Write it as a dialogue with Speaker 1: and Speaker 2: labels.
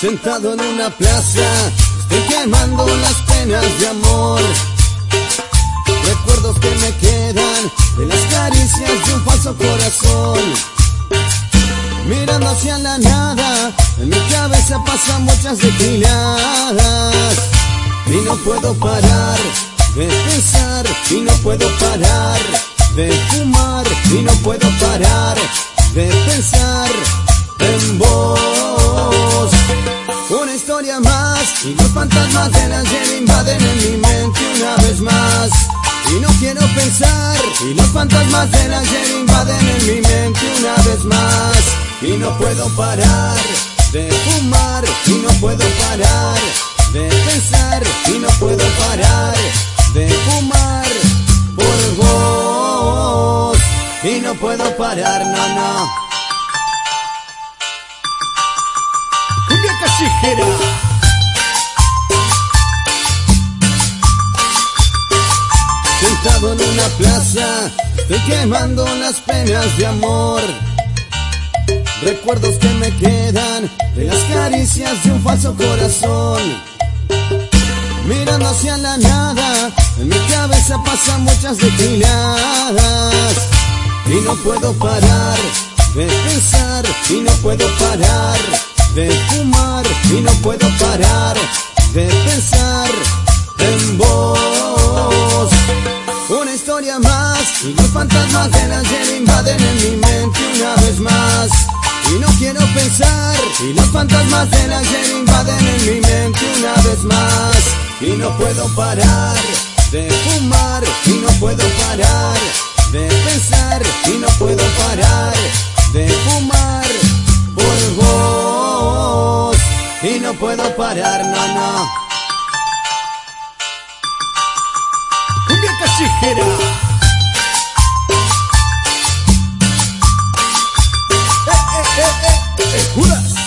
Speaker 1: Sentado en una plaza, estoy quemando las penas de amor. Recuerdos que me quedan de las caricias de un falso corazón. Mirando hacia la nada, en mi cabeza pasan muchas desfiladas. Y no puedo parar de pensar, y no puedo parar de fumar, y no puedo parar de pensar en vos. Y los fantasmas del ayer invaden en mi mente una vez más. Y no quiero pensar, y los fantasmas del ayer invaden en mi mente una vez más. Y no puedo parar de fumar, y no puedo parar de pensar, y no puedo parar de fumar por vos. Y no puedo parar, no, no.
Speaker 2: Cumbia.
Speaker 1: Sentado en una plaza, estoy quemando las penas de amor. Recuerdos que me quedan de las caricias de un falso corazón. Mirando hacia la nada, en mi cabeza pasan muchas desfiladas. Y no puedo parar de pensar, y no puedo parar de fumar, y no puedo parar de pensar y los fantasmas del ayer invaden en mi mente una vez más. Y no quiero pensar, y los fantasmas del ayer invaden en mi mente una vez más. Y no puedo parar de fumar, y no puedo parar de pensar, y no puedo parar de fumar por vos. Y no puedo parar, no, no.
Speaker 2: Cumbia.
Speaker 1: Eh, eh, eh, jura.